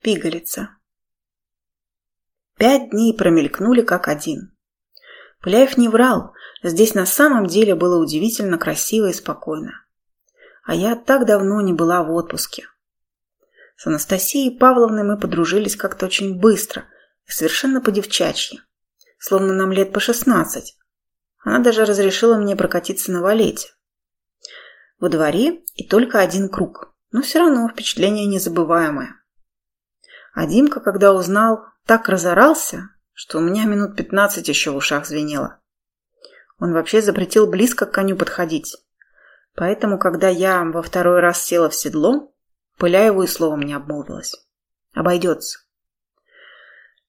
Пигалица. Пять дней промелькнули как один. Пыляев не врал, здесь на самом деле было удивительно красиво и спокойно. А я так давно не была в отпуске. С Анастасией Павловной мы подружились как-то очень быстро и совершенно по-девчачьи, словно нам лет по шестнадцать. Она даже разрешила мне прокатиться на валете. Во дворе и только один круг, но все равно впечатление незабываемое. А Димка, когда узнал, так разорался, что у меня минут пятнадцать еще в ушах звенело. Он вообще запретил близко к коню подходить. Поэтому, когда я во второй раз села в седло, Пыляеву и словом не обмолвилась. Обойдется.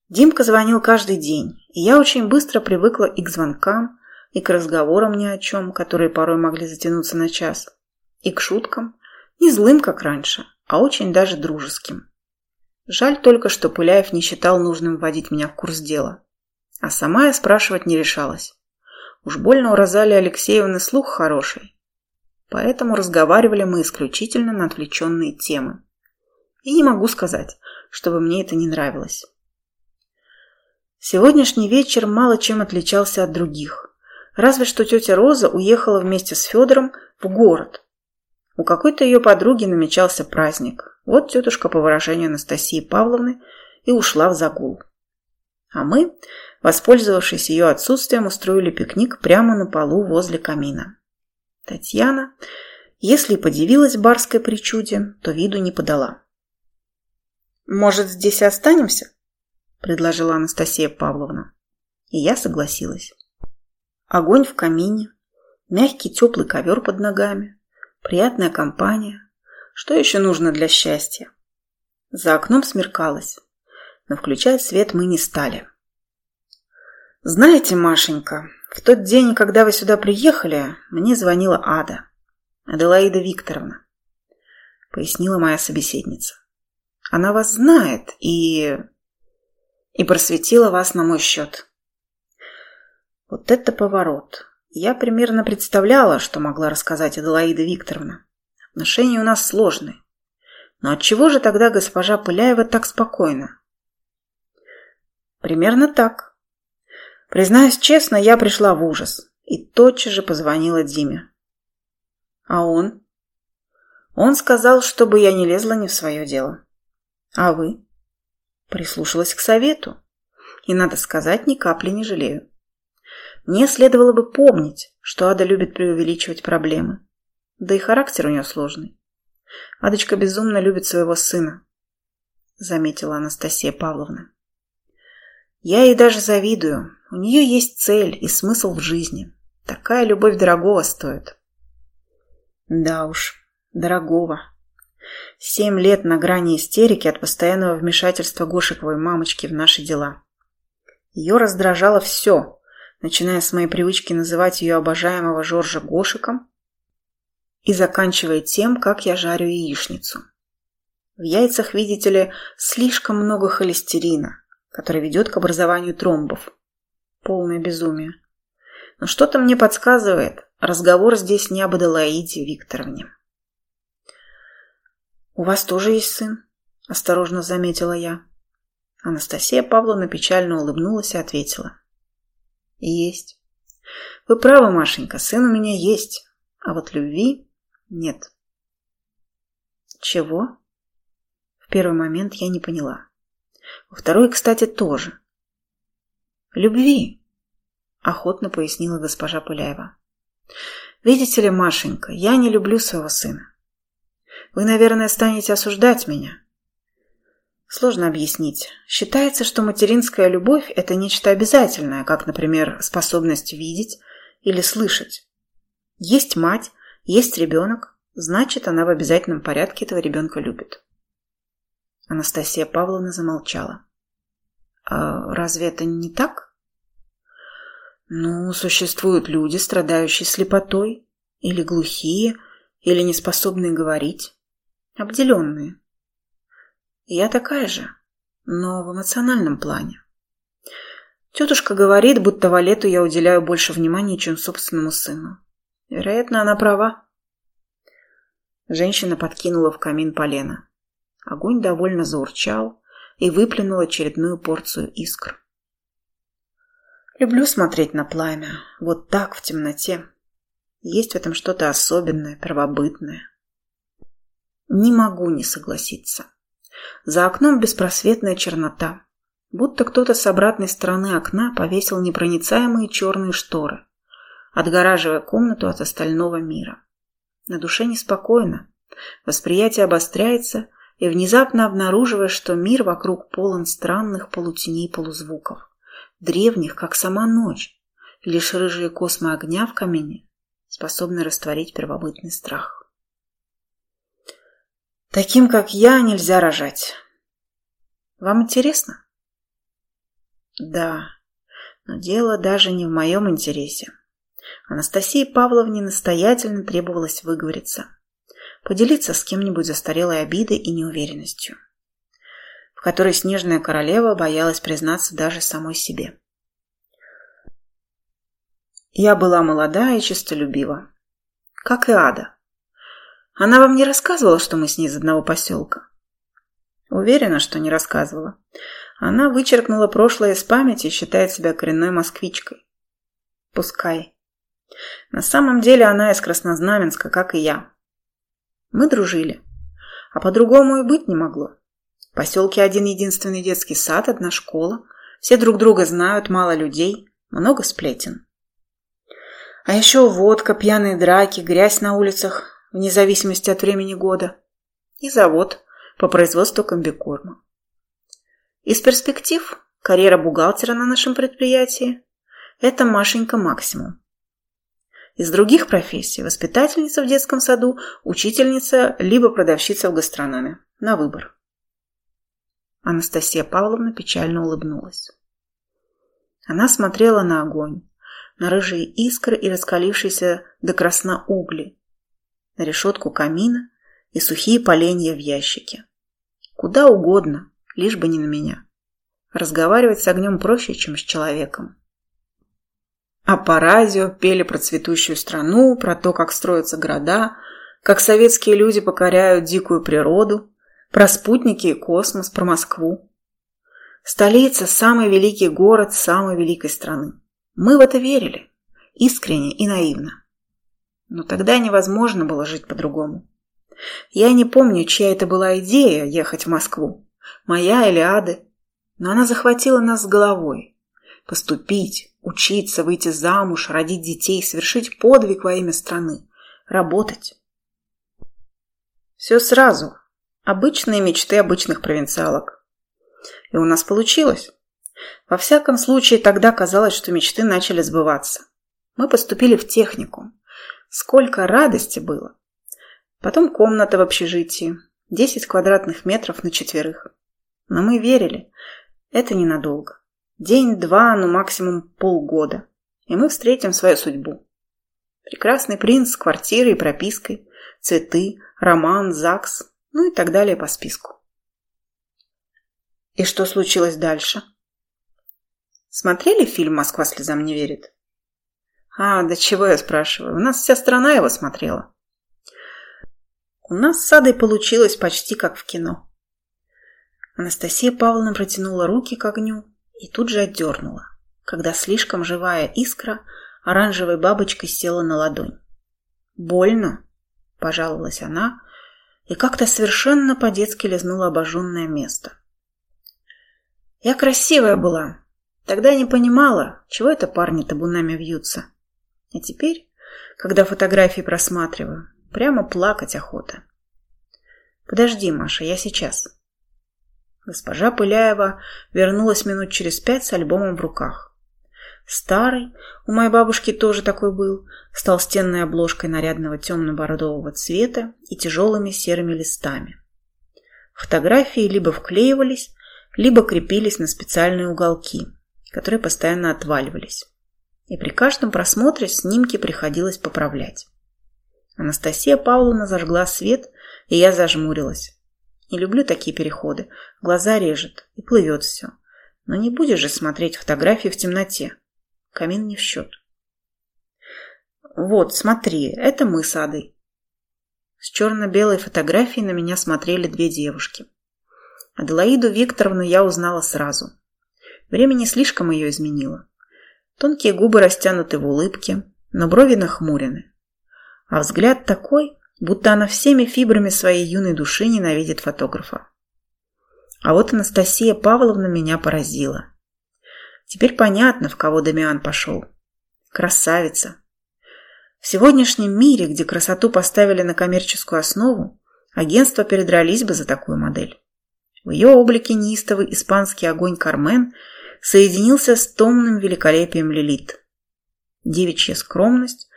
Димка звонил каждый день, и я очень быстро привыкла и к звонкам, и к разговорам ни о чем, которые порой могли затянуться на час, и к шуткам, не злым, как раньше, а очень даже дружеским. Жаль только, что Пыляев не считал нужным вводить меня в курс дела. А сама я спрашивать не решалась. Уж больно у Розалии Алексеевны слух хороший. Поэтому разговаривали мы исключительно на отвлеченные темы. И не могу сказать, чтобы мне это не нравилось. Сегодняшний вечер мало чем отличался от других. Разве что тетя Роза уехала вместе с Федором в город. У какой-то ее подруги намечался праздник. Вот тетушка, по выражению Анастасии Павловны, и ушла в загул. А мы, воспользовавшись ее отсутствием, устроили пикник прямо на полу возле камина. Татьяна, если и подивилась барской причуде, то виду не подала. «Может, здесь останемся?» – предложила Анастасия Павловна. И я согласилась. Огонь в камине, мягкий теплый ковер под ногами, приятная компания. Что еще нужно для счастья? За окном смеркалось, но включать свет мы не стали. «Знаете, Машенька, в тот день, когда вы сюда приехали, мне звонила Ада, Аделаида Викторовна», — пояснила моя собеседница. «Она вас знает и... и просветила вас на мой счет». Вот это поворот. Я примерно представляла, что могла рассказать Аделаида Викторовна. Отношения у нас сложные. Но отчего же тогда госпожа Пыляева так спокойна? Примерно так. Признаюсь честно, я пришла в ужас и тотчас же позвонила Диме. А он? Он сказал, чтобы я не лезла не в свое дело. А вы? Прислушалась к совету. И, надо сказать, ни капли не жалею. Мне следовало бы помнить, что Ада любит преувеличивать проблемы. Да и характер у нее сложный. Адочка безумно любит своего сына, заметила Анастасия Павловна. Я ей даже завидую. У нее есть цель и смысл в жизни. Такая любовь дорогого стоит. Да уж, дорогого. Семь лет на грани истерики от постоянного вмешательства Гошиковой мамочки в наши дела. Ее раздражало все, начиная с моей привычки называть ее обожаемого Жоржа Гошиком и заканчивая тем, как я жарю яичницу. В яйцах, видите ли, слишком много холестерина, который ведет к образованию тромбов. Полное безумие. Но что-то мне подсказывает, разговор здесь не об Аделаиде Викторовне. «У вас тоже есть сын?» – осторожно заметила я. Анастасия Павловна печально улыбнулась и ответила. Есть. Вы правы, Машенька, сын у меня есть, а вот любви нет. Чего? В первый момент я не поняла. Во второй, кстати, тоже. Любви, охотно пояснила госпожа Пыляева. Видите ли, Машенька, я не люблю своего сына. Вы, наверное, станете осуждать меня. Сложно объяснить. Считается, что материнская любовь – это нечто обязательное, как, например, способность видеть или слышать. Есть мать, есть ребенок, значит, она в обязательном порядке этого ребенка любит. Анастасия Павловна замолчала. «А разве это не так?» «Ну, существуют люди, страдающие слепотой, или глухие, или неспособные говорить, обделенные. Я такая же, но в эмоциональном плане. Тетушка говорит, будто Валету я уделяю больше внимания, чем собственному сыну. Вероятно, она права. Женщина подкинула в камин полено. Огонь довольно заурчал, и выплюнул очередную порцию искр. Люблю смотреть на пламя, вот так, в темноте. Есть в этом что-то особенное, первобытное. Не могу не согласиться. За окном беспросветная чернота. Будто кто-то с обратной стороны окна повесил непроницаемые черные шторы, отгораживая комнату от остального мира. На душе неспокойно. Восприятие обостряется, и внезапно обнаруживаешь, что мир вокруг полон странных полутеней полузвуков древних, как сама ночь. Лишь рыжие космы огня в камине способны растворить первобытный страх. Таким, как я, нельзя рожать. Вам интересно? Да, но дело даже не в моем интересе. Анастасии Павловне настоятельно требовалось выговориться, поделиться с кем-нибудь застарелой обидой и неуверенностью в которой снежная королева боялась признаться даже самой себе. Я была молода и честолюбива, как и Ада. Она вам не рассказывала, что мы с ней из одного поселка? Уверена, что не рассказывала. Она вычеркнула прошлое из памяти и считает себя коренной москвичкой. Пускай. На самом деле она из Краснознаменска, как и я. Мы дружили, а по-другому и быть не могло. В поселке один единственный детский сад, одна школа. Все друг друга знают, мало людей, много сплетен. А еще водка, пьяные драки, грязь на улицах, вне зависимости от времени года. И завод по производству комбикорма. Из перспектив карьера бухгалтера на нашем предприятии – это Машенька максимум. Из других профессий – воспитательница в детском саду, учительница, либо продавщица в гастрономе. На выбор. Анастасия Павловна печально улыбнулась. Она смотрела на огонь, на рыжие искры и раскалившиеся до красна угли, на решетку камина и сухие поленья в ящике. Куда угодно, лишь бы не на меня. Разговаривать с огнем проще, чем с человеком. А по радио пели про цветущую страну, про то, как строятся города, как советские люди покоряют дикую природу, про спутники и космос, про Москву. Столица – самый великий город самой великой страны. Мы в это верили, искренне и наивно. Но тогда невозможно было жить по-другому. Я не помню, чья это была идея ехать в Москву, моя или Ады, но она захватила нас с головой. Поступить, учиться, выйти замуж, родить детей, совершить подвиг во имя страны, работать. Все сразу, Обычные мечты обычных провинциалок. И у нас получилось. Во всяком случае, тогда казалось, что мечты начали сбываться. Мы поступили в технику. Сколько радости было. Потом комната в общежитии. 10 квадратных метров на четверых. Но мы верили. Это ненадолго. День-два, ну максимум полгода. И мы встретим свою судьбу. Прекрасный принц с квартирой и пропиской. Цветы, роман, ЗАГС, ну и так далее по списку. И что случилось дальше? Смотрели фильм «Москва слезам не верит»? А, да чего я спрашиваю? У нас вся страна его смотрела. У нас с Адой получилось почти как в кино. Анастасия Павловна протянула руки к огню и тут же отдернула, когда слишком живая искра оранжевой бабочкой села на ладонь. «Больно?» – пожаловалась она, и как-то совершенно по-детски лизнула обожженное место. Я красивая была. Тогда не понимала, чего это парни табунами вьются. А теперь, когда фотографии просматриваю, прямо плакать охота. Подожди, Маша, я сейчас. Госпожа Пыляева вернулась минут через пять с альбомом в руках. Старый, у моей бабушки тоже такой был, с толстенной обложкой нарядного темно-бордового цвета и тяжелыми серыми листами. Фотографии либо вклеивались, либо крепились на специальные уголки, которые постоянно отваливались. И при каждом просмотре снимки приходилось поправлять. Анастасия Павловна зажгла свет, и я зажмурилась. Не люблю такие переходы. Глаза режет, и плывет все. Но не будешь же смотреть фотографии в темноте. Камин не в счет. Вот, смотри, это мы с Адой. С черно-белой фотографией на меня смотрели две девушки. Аделаиду Викторовну я узнала сразу. Время не слишком ее изменило. Тонкие губы растянуты в улыбке, но брови нахмурены. А взгляд такой, будто она всеми фибрами своей юной души ненавидит фотографа. А вот Анастасия Павловна меня поразила. Теперь понятно, в кого Дамиан пошел. Красавица. В сегодняшнем мире, где красоту поставили на коммерческую основу, агентства передрались бы за такую модель. В ее облике неистовый испанский огонь Кармен соединился с томным великолепием Лилит. Девичья скромность,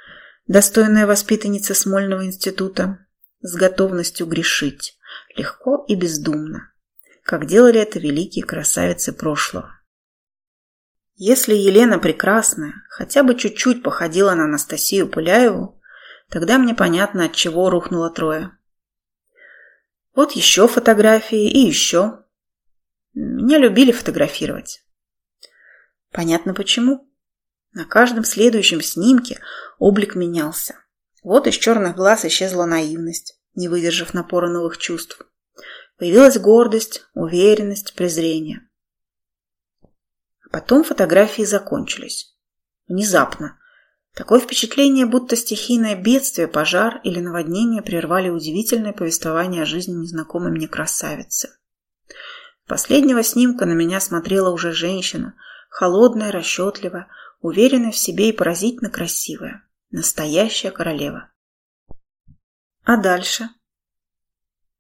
достойная воспитанница Смольного института, с готовностью грешить, легко и бездумно, как делали это великие красавицы прошлого. Если Елена прекрасная, хотя бы чуть-чуть походила на Анастасию Пыляеву, тогда мне понятно, от чего рухнуло трое. Вот еще фотографии и еще. Меня любили фотографировать. Понятно почему. На каждом следующем снимке облик менялся. Вот из черных глаз исчезла наивность, не выдержав напора новых чувств. Появилась гордость, уверенность, презрение. А потом фотографии закончились. Внезапно. Такое впечатление, будто стихийное бедствие, пожар или наводнение прервали удивительное повествование о жизни незнакомой мне красавицы. Последнего снимка на меня смотрела уже женщина, холодная, расчетливая, уверенная в себе и поразительно красивая. Настоящая королева. А дальше?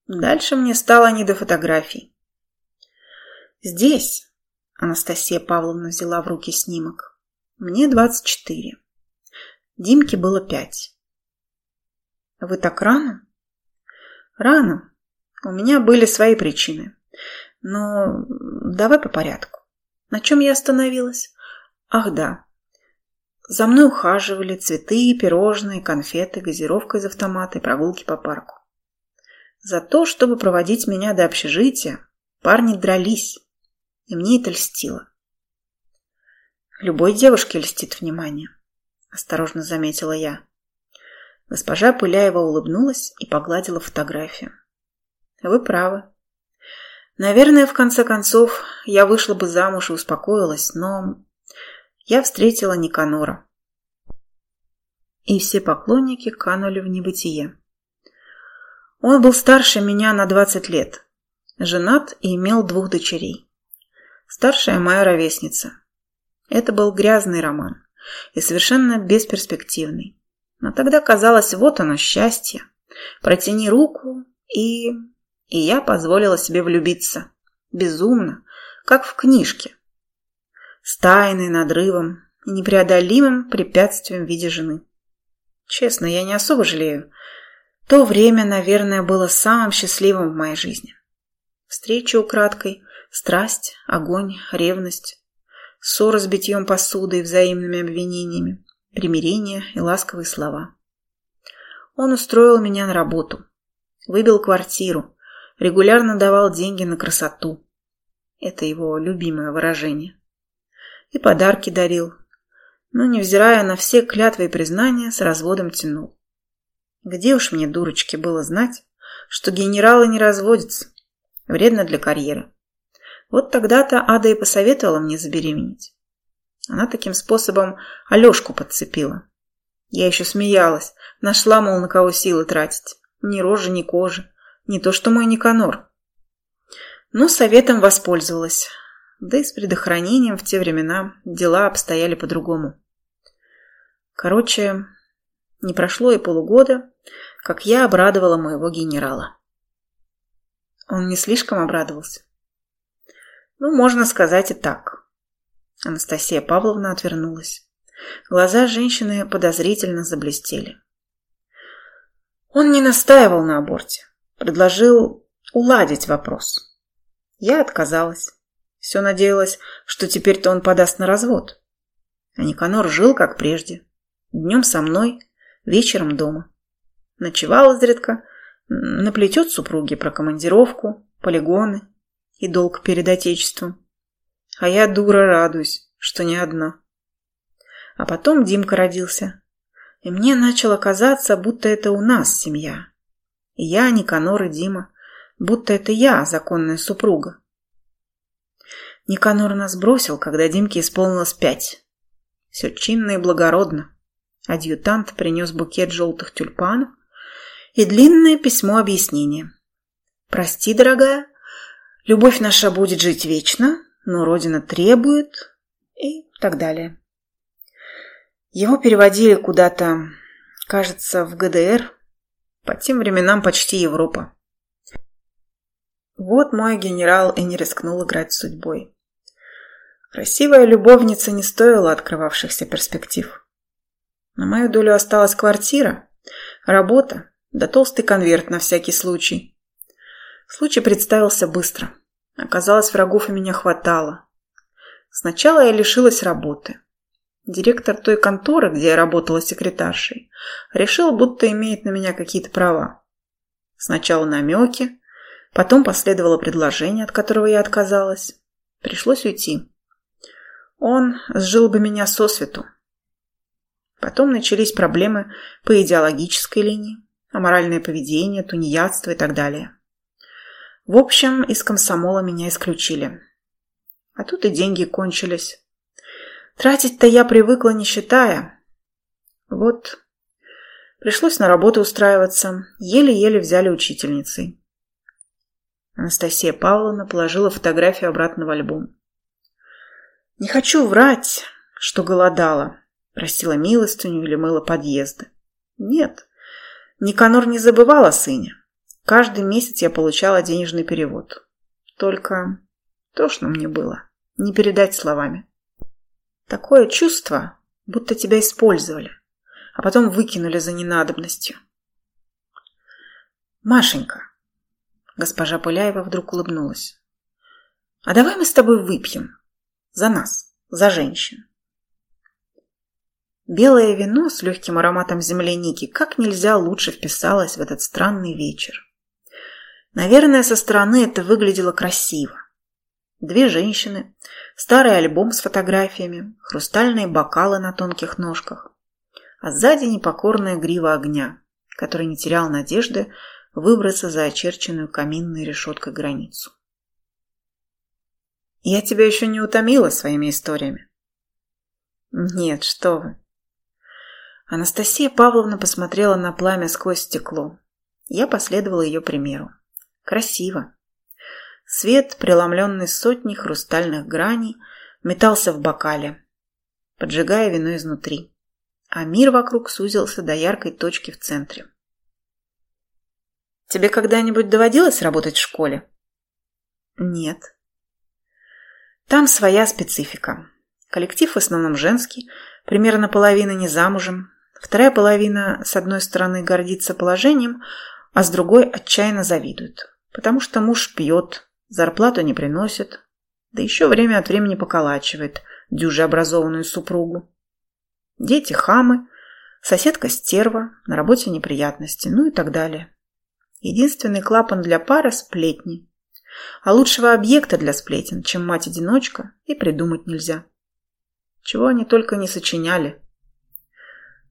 Дальше мне стало не до фотографий. Здесь Анастасия Павловна взяла в руки снимок. Мне 24. Димке было пять. Вы так рано? Рано. У меня были свои причины. Но давай по порядку. На чем я остановилась? Ах да. За мной ухаживали цветы, пирожные, конфеты, газировка из автомата и прогулки по парку. За то, чтобы проводить меня до общежития, парни дрались, и мне это льстило. Любой девушке льстит внимание осторожно заметила я. Госпожа Пыляева улыбнулась и погладила фотографию. Вы правы. Наверное, в конце концов, я вышла бы замуж и успокоилась, но я встретила Никанора. И все поклонники канули в небытие. Он был старше меня на 20 лет, женат и имел двух дочерей. Старшая моя ровесница. Это был грязный роман и совершенно бесперспективный. Но тогда казалось, вот оно, счастье. Протяни руку, и... И я позволила себе влюбиться. Безумно, как в книжке. С тайной, надрывом и непреодолимым препятствием в виде жены. Честно, я не особо жалею. То время, наверное, было самым счастливым в моей жизни. Встреча украдкой, страсть, огонь, ревность, ссоры с битьем посуды и взаимными обвинениями, примирение и ласковые слова. Он устроил меня на работу, выбил квартиру, регулярно давал деньги на красоту. Это его любимое выражение. И подарки дарил, но, невзирая на все клятвы и признания, с разводом тянул. Где уж мне, дурочке, было знать, что генералы не разводятся. Вредно для карьеры. Вот тогда-то Ада и посоветовала мне забеременеть. Она таким способом Алешку подцепила. Я еще смеялась, нашла, мол, на кого силы тратить. Ни рожи, ни кожи. Не то что мой Никанор. Но советом воспользовалась. Да и с предохранением в те времена дела обстояли по-другому. Короче, не прошло и полугода, как я обрадовала моего генерала. Он не слишком обрадовался. Ну, можно сказать и так. Анастасия Павловна отвернулась. Глаза женщины подозрительно заблестели. Он не настаивал на аборте. Предложил уладить вопрос. Я отказалась. Все надеялась, что теперь-то он подаст на развод. А Никанор жил, как прежде. Днем со мной, вечером дома. Ночевал изредка, наплетет супруге про командировку, полигоны, и долг перед Отечеством. А я, дура, радуюсь, что не одна. А потом Димка родился. И мне начало казаться, будто это у нас семья. Я, Никанор и Дима будто это я, законная супруга. Никанор нас бросил, когда Димке исполнилось пять. Все чинно и благородно. Адъютант принес букет желтых тюльпанов и длинное письмо объяснения. «Прости, дорогая, любовь наша будет жить вечно, но Родина требует...» и так далее. Его переводили куда-то, кажется, в ГДР, по тем временам почти Европа. Вот мой генерал и не рискнул играть с судьбой. Красивая любовница не стоила открывавшихся перспектив. На мою долю осталась квартира, работа, да толстый конверт на всякий случай. Случай представился быстро. Оказалось, врагов у меня хватало. Сначала я лишилась работы. Директор той конторы, где я работала секретаршей, решил, будто имеет на меня какие-то права. Сначала намеки, потом последовало предложение, от которого я отказалась. Пришлось уйти. Он сжил бы меня сосвету. Потом начались проблемы по идеологической линии, аморальное поведение, тунеядство и так далее. В общем, из комсомола меня исключили. А тут и деньги кончились. Тратить-то я привыкла, не считая. Вот, пришлось на работу устраиваться. Еле-еле взяли учительницей. Анастасия Павловна положила фотографию обратно в альбом. «Не хочу врать, что голодала», – просила милостыню или мыла подъезды. «Нет, Никанор не забывал о сыне. Каждый месяц я получала денежный перевод. Только тошно мне было, не передать словами. Такое чувство, будто тебя использовали, а потом выкинули за ненадобностью. «Машенька», — госпожа Пыляева вдруг улыбнулась, «а давай мы с тобой выпьем. За нас, за женщин». Белое вино с легким ароматом земляники как нельзя лучше вписалось в этот странный вечер. Наверное, со стороны это выглядело красиво. Две женщины, старый альбом с фотографиями, хрустальные бокалы на тонких ножках, а сзади непокорная грива огня, который не терял надежды выбраться за очерченную каминной решеткой границу. «Я тебя еще не утомила своими историями?» «Нет, что вы!» Анастасия Павловна посмотрела на пламя сквозь стекло. Я последовала ее примеру. Красиво. Свет, преломленный сотней хрустальных граней, метался в бокале, поджигая вино изнутри, а мир вокруг сузился до яркой точки в центре. «Тебе когда-нибудь доводилось работать в школе?» «Нет». «Там своя специфика. Коллектив в основном женский, примерно половина не замужем, вторая половина, с одной стороны, гордится положением, а с другой отчаянно завидует, потому что муж пьет, Зарплату не приносит, да еще время от времени поколачивает дюже образованную супругу. Дети хамы, соседка стерва, на работе неприятности, ну и так далее. Единственный клапан для пары – сплетни. А лучшего объекта для сплетен, чем мать-одиночка, и придумать нельзя. Чего они только не сочиняли.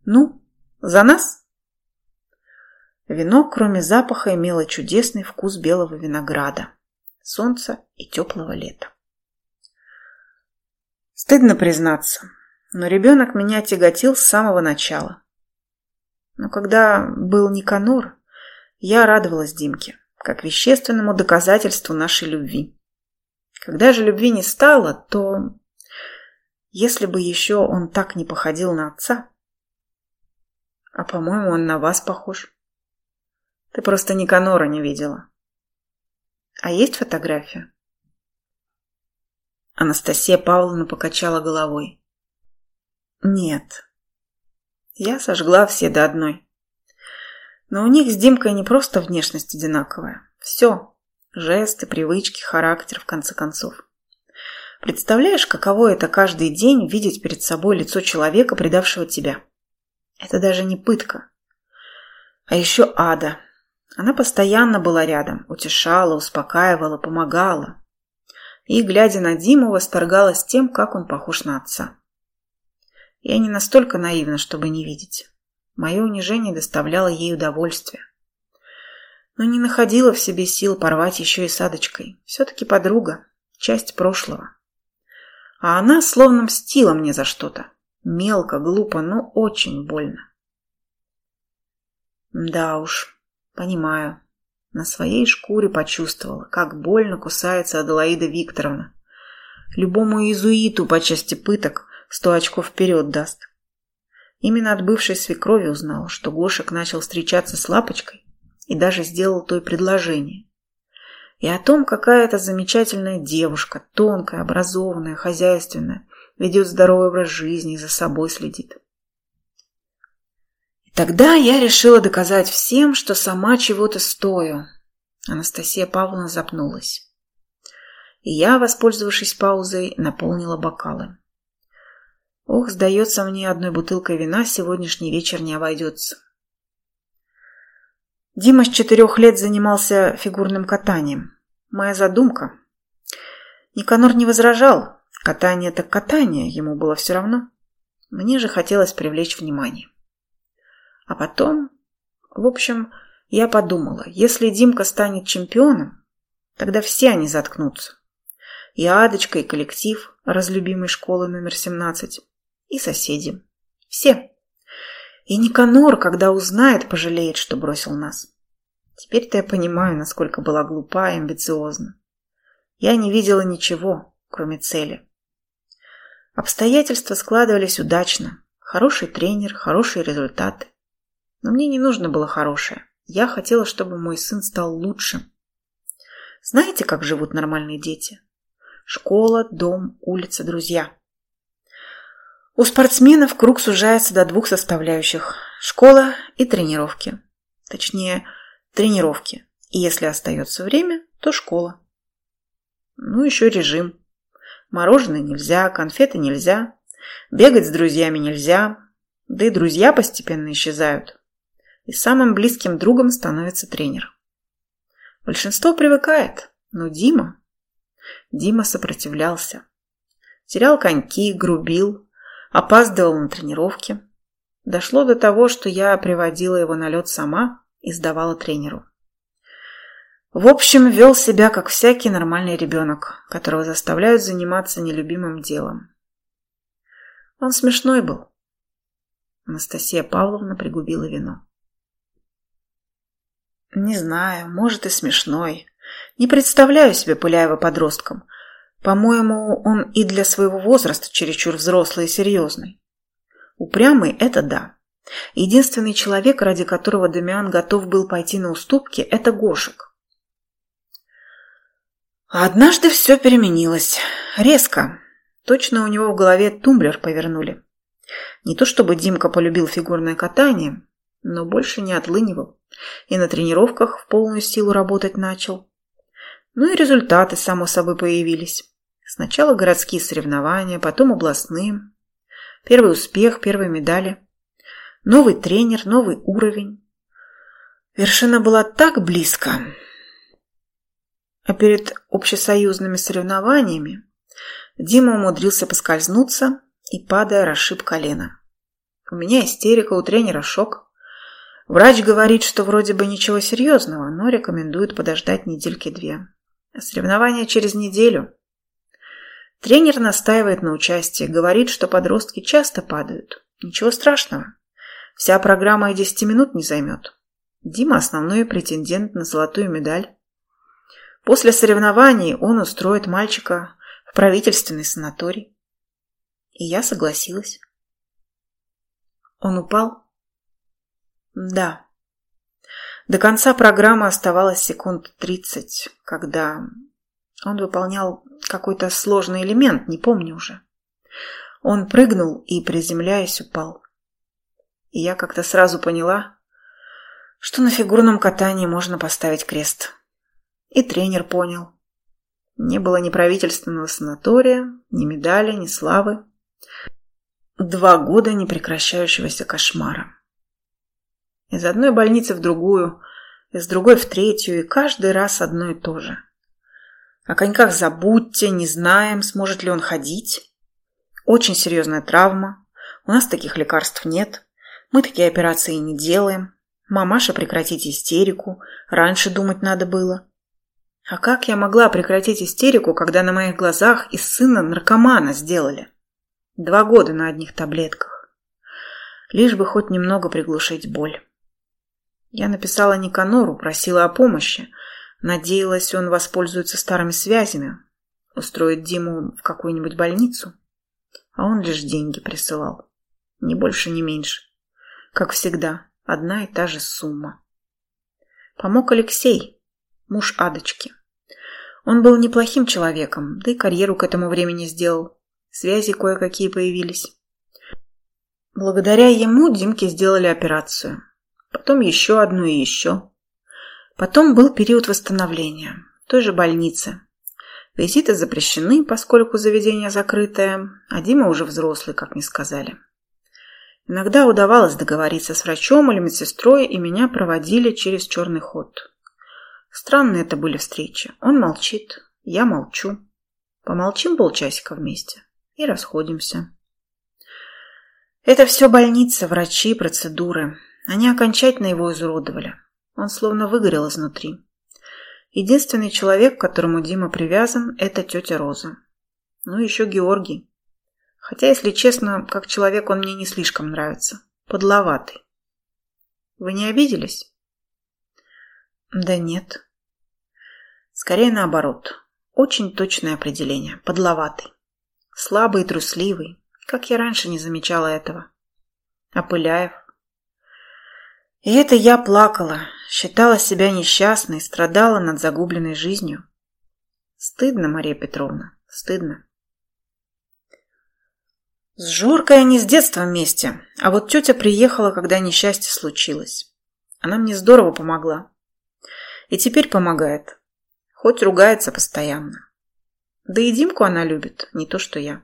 Ну, за нас? Вино, кроме запаха, имело чудесный вкус белого винограда солнца и теплого лета. Стыдно признаться, но ребенок меня тяготил с самого начала. Но когда был Никанор, я радовалась Димке, как вещественному доказательству нашей любви. Когда же любви не стало, то... Если бы еще он так не походил на отца... А, по-моему, он на вас похож. Ты просто Никанора не видела. А есть фотография? Анастасия Павловна покачала головой. Нет. Я сожгла все до одной. Но у них с Димкой не просто внешность одинаковая. Все. Жесты, привычки, характер, в конце концов. Представляешь, каково это каждый день видеть перед собой лицо человека, предавшего тебя? Это даже не пытка. А еще ада, она постоянно была рядом, утешала, успокаивала, помогала. И, глядя на Диму, восторгалась тем, как он похож на отца. Я не настолько наивна, чтобы не видеть. Мое унижение доставляло ей удовольствие. но не находила в себе сил порвать еще и с Адочкой. Все-таки подруга, часть прошлого. А она словно мстила мне за что-то. Мелко, глупо, но очень больно. Да уж, понимаю. На своей шкуре почувствовала, как больно кусается Аделаида Викторовна. Любому иезуиту по части пыток сто очков вперед даст. Именно от бывшей свекрови узнал, что Гошек начал встречаться с Лапочкой и даже сделал той предложение. И о том, какая это замечательная девушка, тонкая, образованная, хозяйственная, ведет здоровый образ жизни и за собой следит. Тогда я решила доказать всем, что сама чего-то стою. Анастасия Павловна запнулась. И я, воспользовавшись паузой, наполнила бокалы. Ох, сдается мне, одной бутылкой вина сегодняшний вечер не обойдется. Дима с четырех лет занимался фигурным катанием. Моя задумка. Никанор не возражал. Катание так катание, ему было все равно. Мне же хотелось привлечь внимание. А потом, в общем, я подумала, если Димка станет чемпионом, тогда все они заткнутся. И Адочка, и коллектив разлюбимой школы номер 17, и соседи. Все. И Никанор, когда узнает, пожалеет, что бросил нас. Теперь-то я понимаю, насколько была глупа и амбициозна. Я не видела ничего, кроме цели. Обстоятельства складывались удачно. Хороший тренер, хорошие результаты. Но мне не нужно было хорошее. Я хотела, чтобы мой сын стал лучшим. Знаете, как живут нормальные дети? Школа, дом, улица, друзья. У спортсменов круг сужается до двух составляющих – школа и тренировки. Точнее, тренировки. И если остается время, то школа. Ну, еще режим. Мороженое нельзя, конфеты нельзя, бегать с друзьями нельзя, да и друзья постепенно исчезают. И самым близким другом становится тренер. Большинство привыкает, но Дима... Дима сопротивлялся. Терял коньки, грубил, опаздывал на тренировки. Дошло до того, что я приводила его на лед сама и сдавала тренеру. В общем, вел себя как всякий нормальный ребенок, которого заставляют заниматься нелюбимым делом. Он смешной был. Анастасия Павловна пригубила вино. Не знаю, может и смешной. Не представляю себе Пыляева подростком. По-моему, он и для своего возраста чересчур взрослый и серьезный. Упрямый – это да. Единственный человек, ради которого Дамиан готов был пойти на уступки – это Гошек. Однажды все переменилось. Резко. Точно у него в голове тумблер повернули. Не то чтобы Димка полюбил фигурное катание, но больше не отлынивал и на тренировках в полную силу работать начал. Ну и результаты, само собой, появились. Сначала городские соревнования, потом областные. Первый успех, первые медали. Новый тренер, новый уровень. Вершина была так близко. А перед общесоюзными соревнованиями Дима умудрился поскользнуться и, падая, расшиб колено. У меня истерика, у тренера шок. Врач говорит, что вроде бы ничего серьезного, но рекомендует подождать недельки-две. Соревнования через неделю. Тренер настаивает на участии, говорит, что подростки часто падают. Ничего страшного. Вся программа и 10 минут не займет. Дима – основной претендент на золотую медаль. После соревнований он устроит мальчика в правительственный санаторий. И я согласилась. Он упал? Да. До конца программы оставалось секунд тридцать, когда он выполнял какой-то сложный элемент, не помню уже. Он прыгнул и, приземляясь, упал. И я как-то сразу поняла, что на фигурном катании можно поставить крест. И тренер понял. Не было ни правительственного санатория, ни медали, ни славы. Два года непрекращающегося кошмара. Из одной больницы в другую, из другой в третью, и каждый раз одно и то же – о коньках забудьте, не знаем, сможет ли он ходить. Очень серьезная травма. У нас таких лекарств нет. Мы такие операции не делаем. Мамаша, прекратите истерику. Раньше думать надо было. А как я могла прекратить истерику, когда на моих глазах из сына наркомана сделали? Два года на одних таблетках. Лишь бы хоть немного приглушить боль. Я написала Никанору, просила о помощи. Надеялась, он воспользуется старыми связями, устроит Диму в какую-нибудь больницу. А он лишь деньги присылал. Ни больше, ни меньше. Как всегда, одна и та же сумма. Помог Алексей, муж Адочки. Он был неплохим человеком, да и карьеру к этому времени сделал. Связи кое-какие появились. Благодаря ему Димке сделали операцию. Потом еще одну и еще. Потом был период восстановления в той же больнице. Визиты запрещены, поскольку заведение закрытое, а Дима уже взрослый, как мне сказали. Иногда удавалось договориться с врачом или медсестрой, и меня проводили через черный ход. Странные это были встречи. Он молчит, я молчу. Помолчим полчасика вместе и расходимся. Это все больница, врачи, процедуры. Они окончательно его изуродовали. Он словно выгорел изнутри. Единственный человек, к которому Дима привязан, это тетя Роза. Ну, еще Георгий. Хотя, если честно, как человек он мне не слишком нравится. Подловатый. Вы не обиделись? Да нет. Скорее наоборот. Очень точное определение. Подловатый. Слабый и трусливый. Как я раньше не замечала этого. А Пыляев? И это я плакала, считала себя несчастной, страдала над загубленной жизнью. Стыдно, Мария Петровна, стыдно. С Жоркой они с детства вместе, а вот тетя приехала, когда несчастье случилось. Она мне здорово помогла. И теперь помогает, хоть ругается постоянно. Да и Димку она любит, не то что я.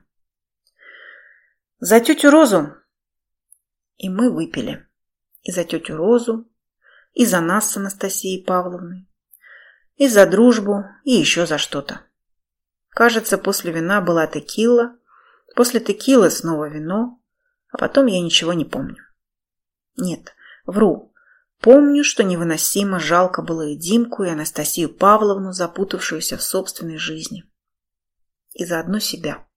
За тетю Розу. И мы выпили и за тетю Розу, и за нас с Анастасией Павловной, и за дружбу, и еще за что-то. Кажется, после вина была текила, после текилы снова вино, а потом я ничего не помню. Нет, вру. Помню, что невыносимо жалко было и Димку, и Анастасию Павловну, запутавшуюся в собственной жизни. И заодно себя.